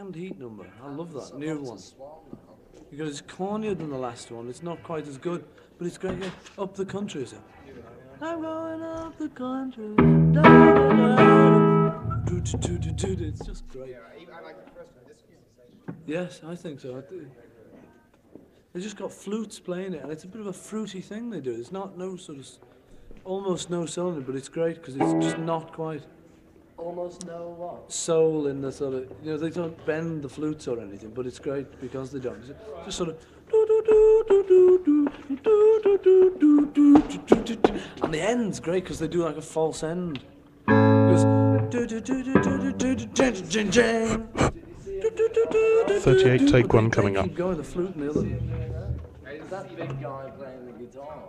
canned heat number. I love that new one because it's cornier than the last one. It's not quite as good, but it's great. Yeah, up the country, is it? I'm going up the country. Da, da, da. Do, do, do, do, do. It's just great. Yes, I think so. I. They just got flutes playing it, and it's a bit of a fruity thing they do. It's not no sort of, almost no cylinder, but it's great because it's just not quite Almost no what? soul in the sort of, you know, they don't bend the flutes or anything, but it's great because they don't. It's just sort of. And the end's great because they do like a false end. It goes, 38 take one coming up. Keep going, the flute and the other. Is that big guy playing the guitar?